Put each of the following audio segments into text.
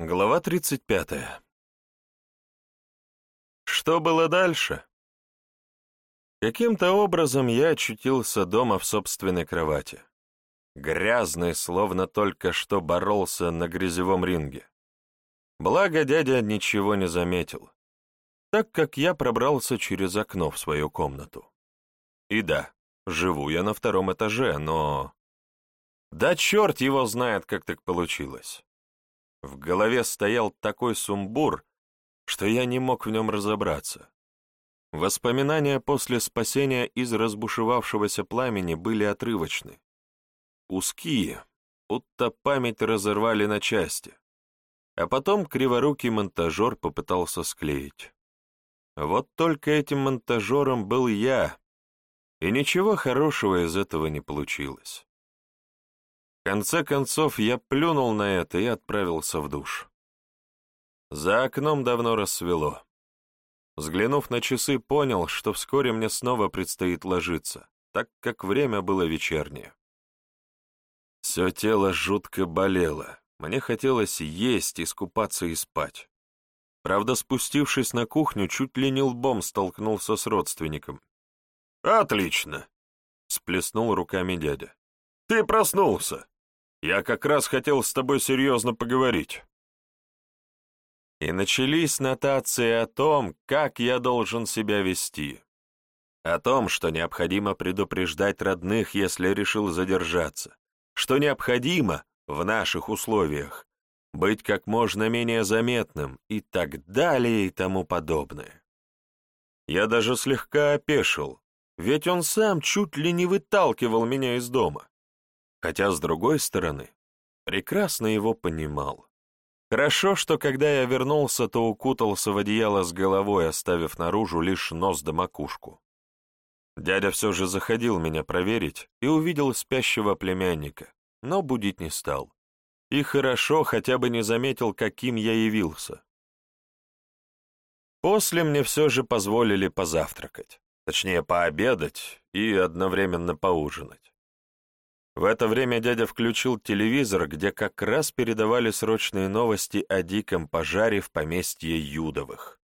Глава 35. Что было дальше? Каким-то образом я очутился дома в собственной кровати. Грязный, словно только что боролся на грязевом ринге. Благо, дядя ничего не заметил, так как я пробрался через окно в свою комнату. И да, живу я на втором этаже, но... Да черт его знает, как так получилось. В голове стоял такой сумбур, что я не мог в нем разобраться. Воспоминания после спасения из разбушевавшегося пламени были отрывочны. Узкие, будто память разорвали на части. А потом криворукий монтажер попытался склеить. Вот только этим монтажером был я, и ничего хорошего из этого не получилось. Конце концов, я плюнул на это и отправился в душ. За окном давно рассвело. Взглянув на часы, понял, что вскоре мне снова предстоит ложиться, так как время было вечернее. Все тело жутко болело, мне хотелось есть, искупаться и спать. Правда, спустившись на кухню, чуть ли не лбом столкнулся с родственником. «Отлично!» — сплеснул руками дядя. «Ты проснулся!» Я как раз хотел с тобой серьезно поговорить». И начались нотации о том, как я должен себя вести. О том, что необходимо предупреждать родных, если решил задержаться. Что необходимо, в наших условиях, быть как можно менее заметным и так далее и тому подобное. Я даже слегка опешил, ведь он сам чуть ли не выталкивал меня из дома хотя, с другой стороны, прекрасно его понимал. Хорошо, что когда я вернулся, то укутался в одеяло с головой, оставив наружу лишь нос да макушку. Дядя все же заходил меня проверить и увидел спящего племянника, но будить не стал. И хорошо хотя бы не заметил, каким я явился. После мне все же позволили позавтракать, точнее пообедать и одновременно поужинать. В это время дядя включил телевизор, где как раз передавали срочные новости о диком пожаре в поместье Юдовых.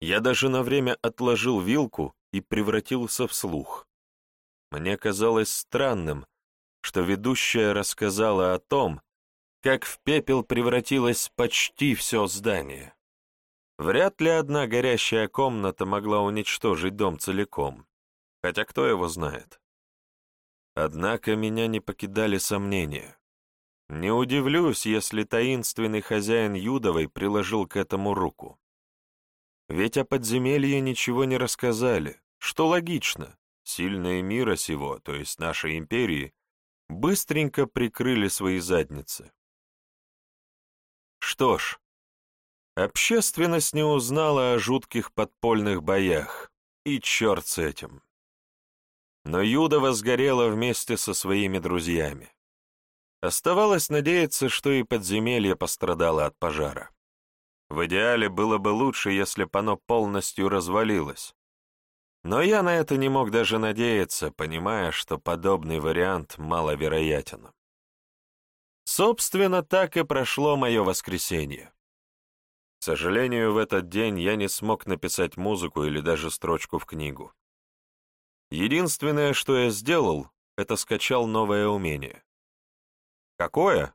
Я даже на время отложил вилку и превратился в слух. Мне казалось странным, что ведущая рассказала о том, как в пепел превратилось почти все здание. Вряд ли одна горящая комната могла уничтожить дом целиком, хотя кто его знает. Однако меня не покидали сомнения. Не удивлюсь, если таинственный хозяин Юдовой приложил к этому руку. Ведь о подземелье ничего не рассказали, что логично. Сильные мира сего, то есть нашей империи, быстренько прикрыли свои задницы. Что ж, общественность не узнала о жутких подпольных боях, и черт с этим но Юдова сгорела вместе со своими друзьями. Оставалось надеяться, что и подземелье пострадало от пожара. В идеале было бы лучше, если бы оно полностью развалилось. Но я на это не мог даже надеяться, понимая, что подобный вариант маловероятен. Собственно, так и прошло мое воскресенье. К сожалению, в этот день я не смог написать музыку или даже строчку в книгу. Единственное, что я сделал, это скачал новое умение. Какое?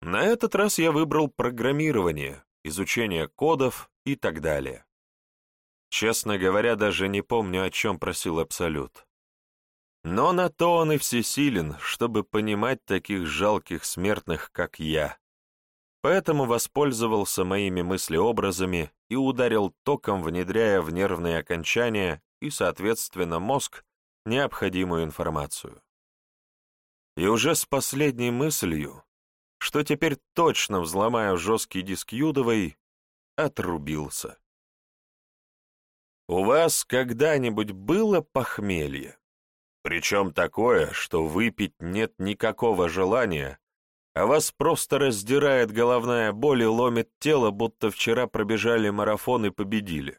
На этот раз я выбрал программирование, изучение кодов и так далее. Честно говоря, даже не помню, о чем просил Абсолют. Но на то он и всесилен, чтобы понимать таких жалких смертных, как я. Поэтому воспользовался моими мыслеобразами и ударил током, внедряя в нервные окончания и, соответственно, мозг необходимую информацию. И уже с последней мыслью, что теперь точно взломаю жесткий диск Юдовой, отрубился. У вас когда-нибудь было похмелье? Причем такое, что выпить нет никакого желания, а вас просто раздирает головная боль и ломит тело, будто вчера пробежали марафон и победили.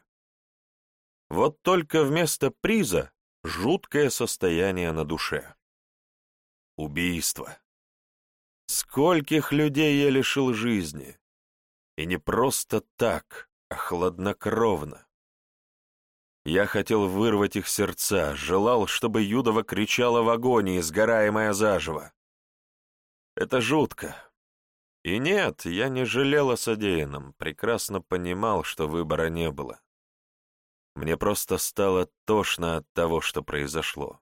Вот только вместо приза жуткое состояние на душе. Убийство. Скольких людей я лишил жизни, И не просто так, а хладнокровно. Я хотел вырвать их сердца, желал, чтобы Юдова кричала в агонии, сгораемая заживо. Это жутко. И нет, я не жалел о содеянном, прекрасно понимал, что выбора не было. Мне просто стало тошно от того, что произошло.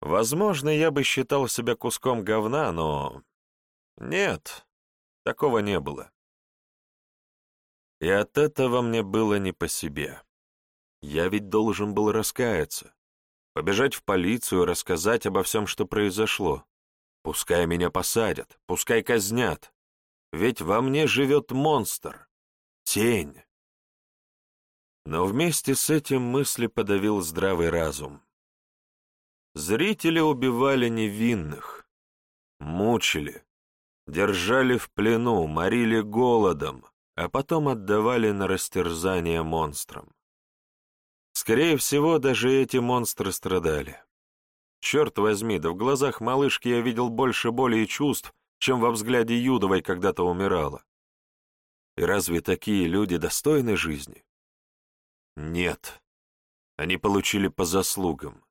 Возможно, я бы считал себя куском говна, но... Нет, такого не было. И от этого мне было не по себе. Я ведь должен был раскаяться, побежать в полицию, рассказать обо всем, что произошло. Пускай меня посадят, пускай казнят. Ведь во мне живет монстр, тень. Но вместе с этим мысли подавил здравый разум. Зрители убивали невинных, мучили, держали в плену, морили голодом, а потом отдавали на растерзание монстрам. Скорее всего, даже эти монстры страдали. Черт возьми, да в глазах малышки я видел больше боли и чувств, чем во взгляде Юдовой когда-то умирала. И разве такие люди достойны жизни? Нет. Они получили по заслугам.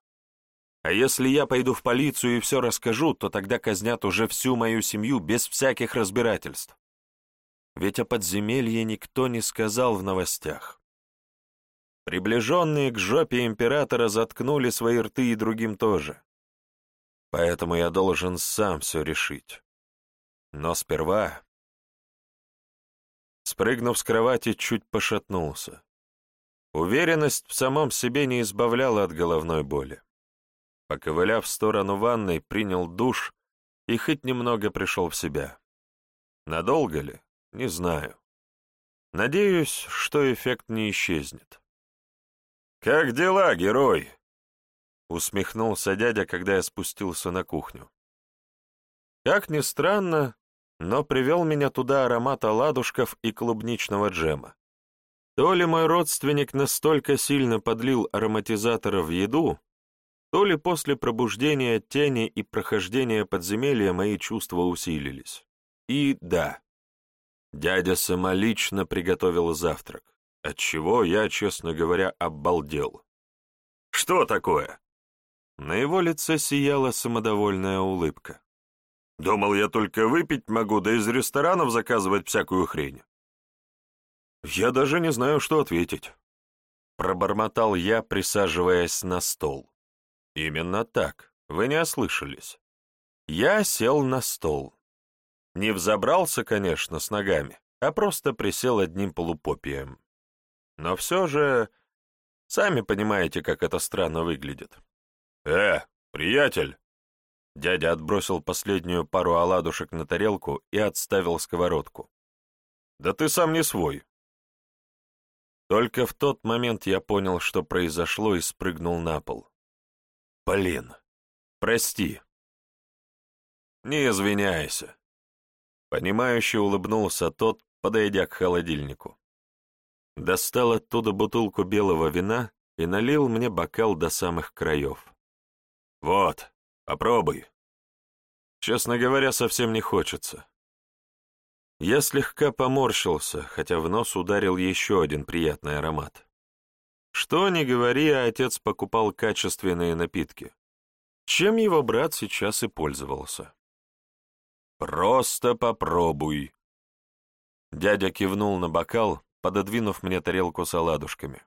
А если я пойду в полицию и все расскажу, то тогда казнят уже всю мою семью без всяких разбирательств. Ведь о подземелье никто не сказал в новостях. Приближенные к жопе императора заткнули свои рты и другим тоже. Поэтому я должен сам все решить. Но сперва... Спрыгнув с кровати, чуть пошатнулся. Уверенность в самом себе не избавляла от головной боли. Поковыляв в сторону ванной, принял душ и хоть немного пришел в себя. Надолго ли? Не знаю. Надеюсь, что эффект не исчезнет. «Как дела, герой?» Усмехнулся дядя, когда я спустился на кухню. Как ни странно, но привел меня туда аромат оладушков и клубничного джема. То ли мой родственник настолько сильно подлил ароматизатора в еду, то ли после пробуждения тени и прохождения подземелья мои чувства усилились. И да, дядя самолично приготовил завтрак, отчего я, честно говоря, обалдел. «Что такое?» На его лице сияла самодовольная улыбка. «Думал, я только выпить могу, да из ресторанов заказывать всякую хрень». «Я даже не знаю, что ответить», — пробормотал я, присаживаясь на стол. Именно так, вы не ослышались. Я сел на стол. Не взобрался, конечно, с ногами, а просто присел одним полупопием. Но все же, сами понимаете, как это странно выглядит. «Э, приятель!» Дядя отбросил последнюю пару оладушек на тарелку и отставил сковородку. «Да ты сам не свой!» Только в тот момент я понял, что произошло, и спрыгнул на пол. Блин, прости. Не извиняйся. Понимающе улыбнулся тот, подойдя к холодильнику. Достал оттуда бутылку белого вина и налил мне бокал до самых краев. Вот, попробуй. Честно говоря, совсем не хочется. Я слегка поморщился, хотя в нос ударил еще один приятный аромат. Что ни говори, отец покупал качественные напитки, чем его брат сейчас и пользовался. «Просто попробуй!» Дядя кивнул на бокал, пододвинув мне тарелку с оладушками.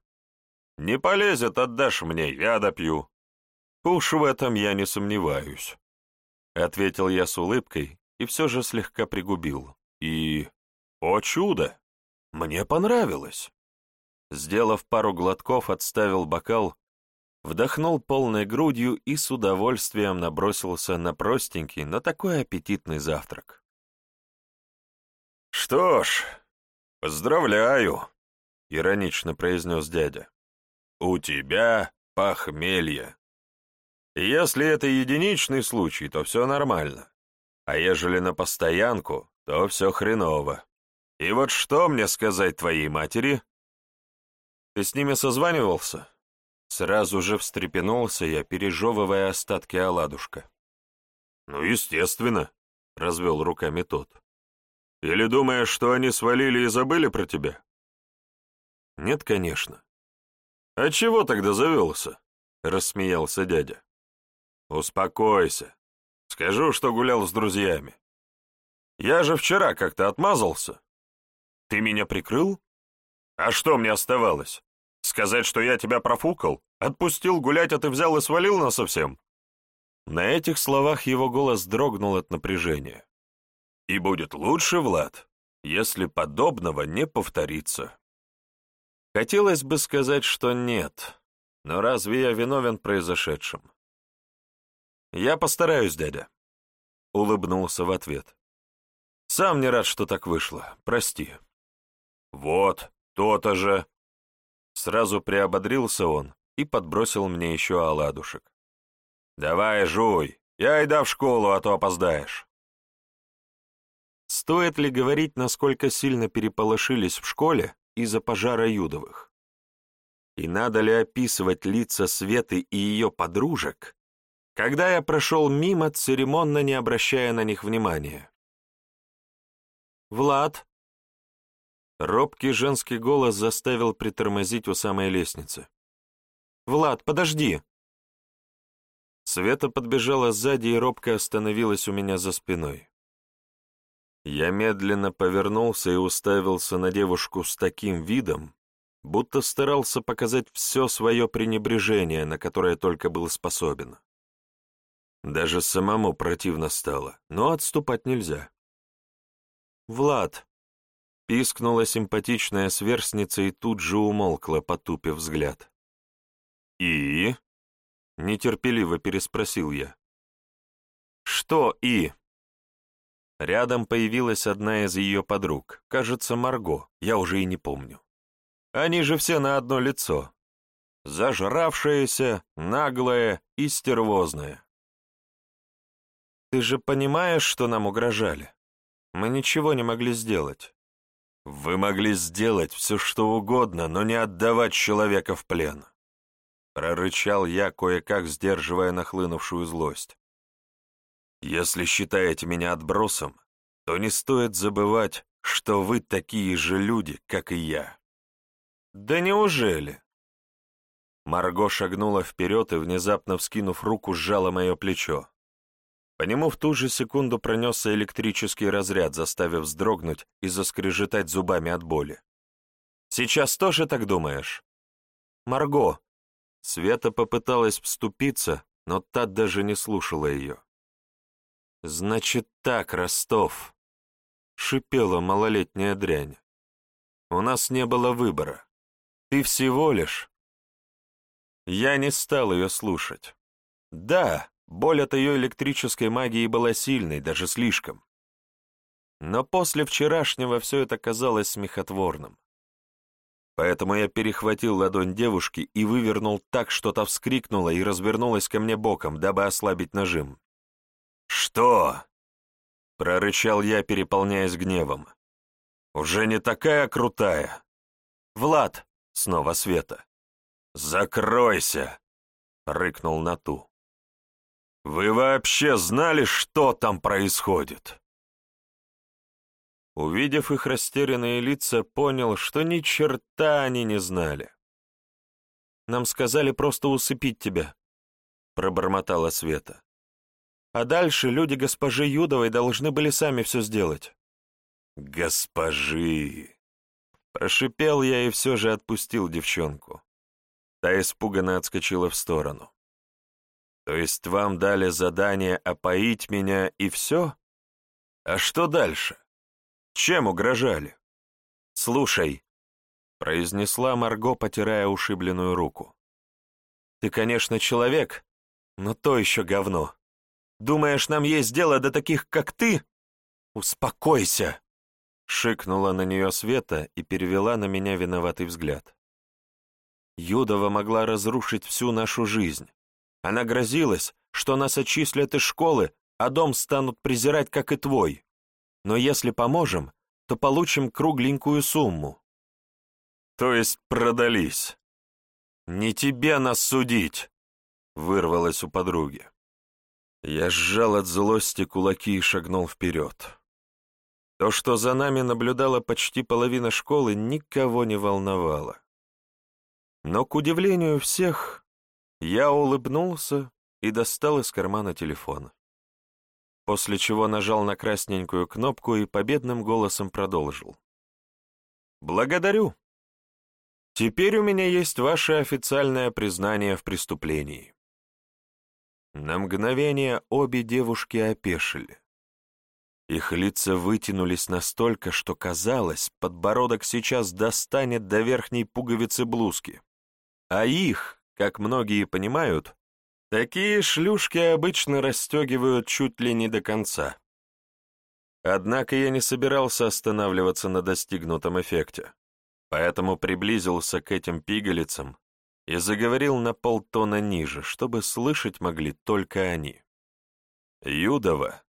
«Не полезет, отдашь мне, я допью». «Уж в этом я не сомневаюсь», — ответил я с улыбкой и все же слегка пригубил. И... О чудо! Мне понравилось. Сделав пару глотков, отставил бокал, вдохнул полной грудью и с удовольствием набросился на простенький, но такой аппетитный завтрак. «Что ж, поздравляю», — иронично произнес дядя. «У тебя похмелье. Если это единичный случай, то все нормально. А ежели на постоянку, то все хреново. И вот что мне сказать твоей матери?» Ты с ними созванивался?» Сразу же встрепенулся я, пережевывая остатки оладушка. «Ну, естественно», — развел руками тот. Или думаешь, что они свалили и забыли про тебя?» «Нет, конечно». «А чего тогда завелся?» — рассмеялся дядя. «Успокойся. Скажу, что гулял с друзьями. Я же вчера как-то отмазался. Ты меня прикрыл? А что мне оставалось? Сказать, что я тебя профукал? Отпустил гулять, а ты взял и свалил нас совсем?» На этих словах его голос дрогнул от напряжения. «И будет лучше, Влад, если подобного не повторится». Хотелось бы сказать, что нет, но разве я виновен в произошедшем? «Я постараюсь, дядя», — улыбнулся в ответ. «Сам не рад, что так вышло. Прости». «Вот, то-то же!» Сразу приободрился он и подбросил мне еще оладушек. «Давай, жуй, я ида в школу, а то опоздаешь». Стоит ли говорить, насколько сильно переполошились в школе из-за пожара Юдовых? И надо ли описывать лица Светы и ее подружек, когда я прошел мимо, церемонно не обращая на них внимания. «Влад!» Робкий женский голос заставил притормозить у самой лестницы. «Влад, подожди!» Света подбежала сзади и робко остановилась у меня за спиной. Я медленно повернулся и уставился на девушку с таким видом, будто старался показать все свое пренебрежение, на которое только был способен. Даже самому противно стало, но отступать нельзя. «Влад!» — пискнула симпатичная сверстница и тут же умолкла, потупив взгляд. «И?» — нетерпеливо переспросил я. «Что «и»?» Рядом появилась одна из ее подруг, кажется, Марго, я уже и не помню. Они же все на одно лицо. Зажравшаяся, наглая и стервозная. Ты же понимаешь, что нам угрожали? Мы ничего не могли сделать. Вы могли сделать все, что угодно, но не отдавать человека в плен. Прорычал я, кое-как сдерживая нахлынувшую злость. Если считаете меня отбросом, то не стоит забывать, что вы такие же люди, как и я. Да неужели? Марго шагнула вперед и, внезапно вскинув руку, сжала мое плечо. По нему в ту же секунду пронесся электрический разряд, заставив вздрогнуть и заскрежетать зубами от боли. «Сейчас тоже так думаешь?» «Марго!» Света попыталась вступиться, но та даже не слушала ее. «Значит так, Ростов!» — шипела малолетняя дрянь. «У нас не было выбора. Ты всего лишь...» Я не стал ее слушать. «Да, Боль от ее электрической магии была сильной, даже слишком. Но после вчерашнего все это казалось смехотворным. Поэтому я перехватил ладонь девушки и вывернул так, что та вскрикнула и развернулась ко мне боком, дабы ослабить нажим. «Что?» — прорычал я, переполняясь гневом. «Уже не такая крутая!» «Влад!» — снова Света. «Закройся!» — рыкнул Нату. Вы вообще знали, что там происходит?» Увидев их растерянные лица, понял, что ни черта они не знали. «Нам сказали просто усыпить тебя», — пробормотала Света. «А дальше люди госпожи Юдовой должны были сами все сделать». «Госпожи!» Прошипел я и все же отпустил девчонку. Та испуганно отскочила в сторону. То есть вам дали задание опоить меня и все? А что дальше? Чем угрожали? Слушай, произнесла Марго, потирая ушибленную руку. Ты, конечно, человек, но то еще говно. Думаешь, нам есть дело до таких, как ты? Успокойся! Шикнула на нее Света и перевела на меня виноватый взгляд. Юдова могла разрушить всю нашу жизнь, она грозилась, что нас отчислят из школы, а дом станут презирать, как и твой. Но если поможем, то получим кругленькую сумму. То есть продались. Не тебе нас судить, вырвалось у подруги. Я сжал от злости кулаки и шагнул вперед. То, что за нами наблюдала почти половина школы, никого не волновало. Но, к удивлению всех, я улыбнулся и достал из кармана телефон. После чего нажал на красненькую кнопку и победным голосом продолжил. «Благодарю. Теперь у меня есть ваше официальное признание в преступлении». На мгновение обе девушки опешили. Их лица вытянулись настолько, что казалось, подбородок сейчас достанет до верхней пуговицы блузки. А их, как многие понимают, такие шлюшки обычно расстегивают чуть ли не до конца. Однако я не собирался останавливаться на достигнутом эффекте, поэтому приблизился к этим пигалицам и заговорил на полтона ниже, чтобы слышать могли только они. Юдова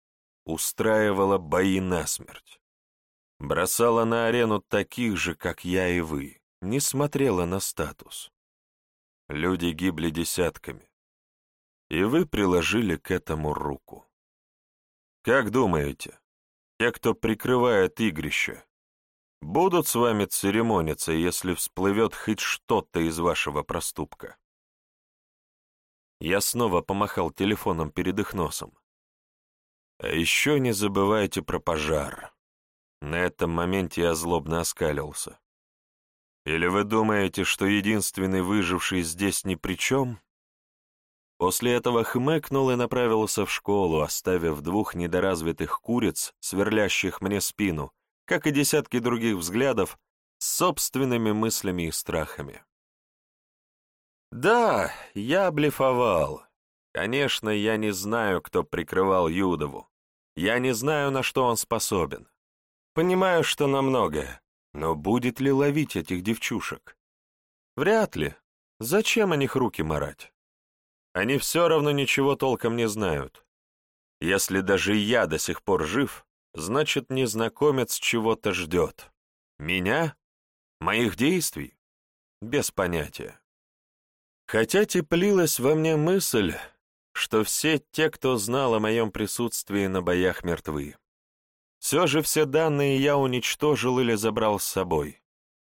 устраивала бои насмерть. Бросала на арену таких же, как я и вы, не смотрела на статус. Люди гибли десятками. И вы приложили к этому руку. Как думаете, те, кто прикрывает игрище, будут с вами церемониться, если всплывет хоть что-то из вашего проступка? Я снова помахал телефоном перед их носом. А еще не забывайте про пожар. На этом моменте я злобно оскалился. Или вы думаете, что единственный выживший здесь ни при чем? После этого хмыкнул и направился в школу, оставив двух недоразвитых куриц, сверлящих мне спину, как и десятки других взглядов, с собственными мыслями и страхами. Да, я блефовал. Конечно, я не знаю, кто прикрывал Юдову. Я не знаю, на что он способен. Понимаю, что на многое, но будет ли ловить этих девчушек? Вряд ли. Зачем о них руки марать? Они все равно ничего толком не знают. Если даже я до сих пор жив, значит, незнакомец чего-то ждет. Меня? Моих действий? Без понятия. Хотя теплилась во мне мысль, что все те, кто знал о моем присутствии на боях, мертвы. Все же все данные я уничтожил или забрал с собой,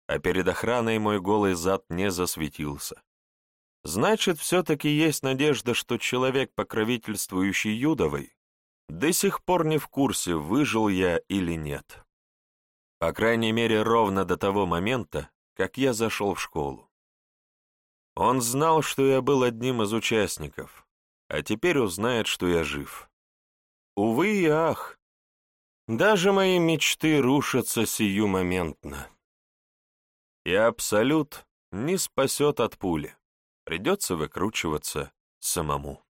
а перед охраной мой голый зад не засветился. Значит, все-таки есть надежда, что человек, покровительствующий Юдовой, до сих пор не в курсе, выжил я или нет. По крайней мере, ровно до того момента, как я зашел в школу. Он знал, что я был одним из участников, а теперь узнает, что я жив. Увы и ах, даже мои мечты рушатся сиюмоментно. И Абсолют не спасет от пули, придется выкручиваться самому.